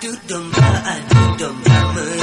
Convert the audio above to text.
do dum math. I do dum math.